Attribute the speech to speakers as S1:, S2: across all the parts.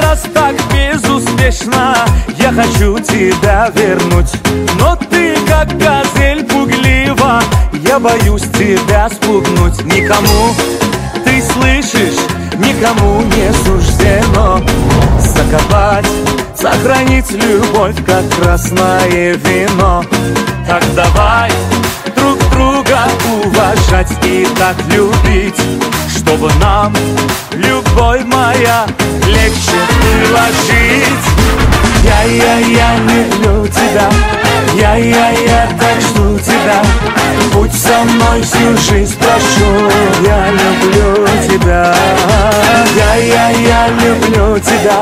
S1: раз так безуспешно Я хочу тебя вернуть. Но ты как газель пуглива Я боюсь тебя спугнуть. Никому ты слышишь, никому не суждено. Закопать, сохранить любовь, как красное вино. Так давай, давай друга уважать и так любить Чтобы нам, любовь моя, легче было жить Я-я-я люблю тебя, я-я-я так жду тебя Будь со мной всю жизнь, прошу, я люблю тебя. Я-я-я люблю тебя,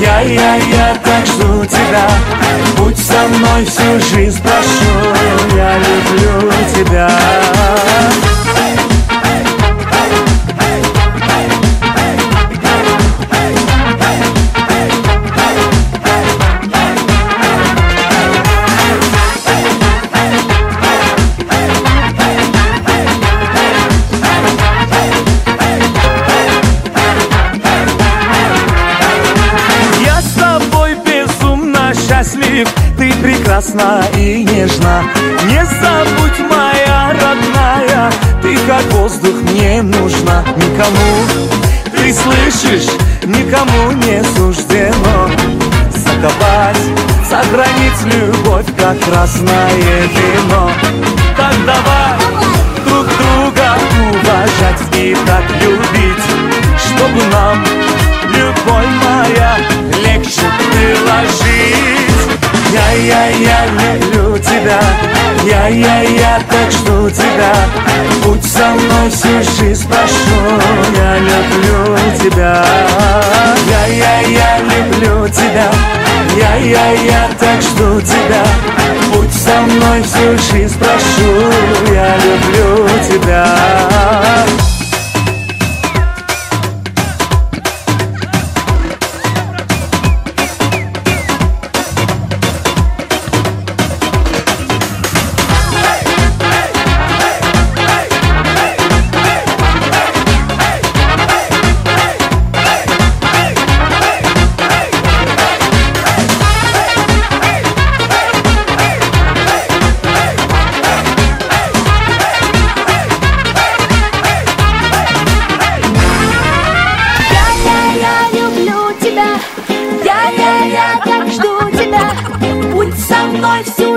S1: я-я-я так жду тебя. Будь со мной всю жизнь, прошу, я люблю тебя прекрасна и нежна. Не забудь, моя родная Ты как воздух мне нужна. Никому, ты слышишь, никому не суждено. Закопать, сохранить любовь, как красное вино. Так давай друг друга уважать и так любить Я-я-я люблю тебя, я-я-я так жду тебя. Будь со мной всю жизнь, прошу, я люблю тебя. Я-я-я люблю тебя, я-я-я так жду тебя. Будь со мной всю жизнь, прошу, я люблю тебя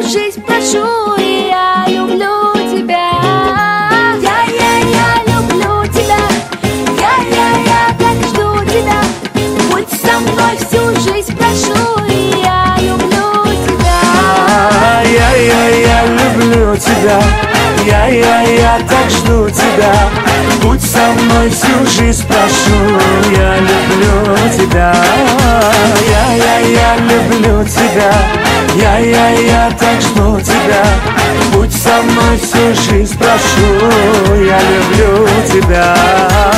S2: жизнь, прошу, и я люблю тебя. Я-я-я люблю тебя, я-я-я так жду тебя. Будь со мной всю жизнь, прошу, я люблю тебя.
S1: Я-я-я люблю тебя Я-я-я так жду тебя Будь со мной всю жизнь, прошу Я люблю тебя Я-я-я люблю тебя Я-я-я так жду тебя. Будь со мной всю жизнь, прошу. Я люблю тебя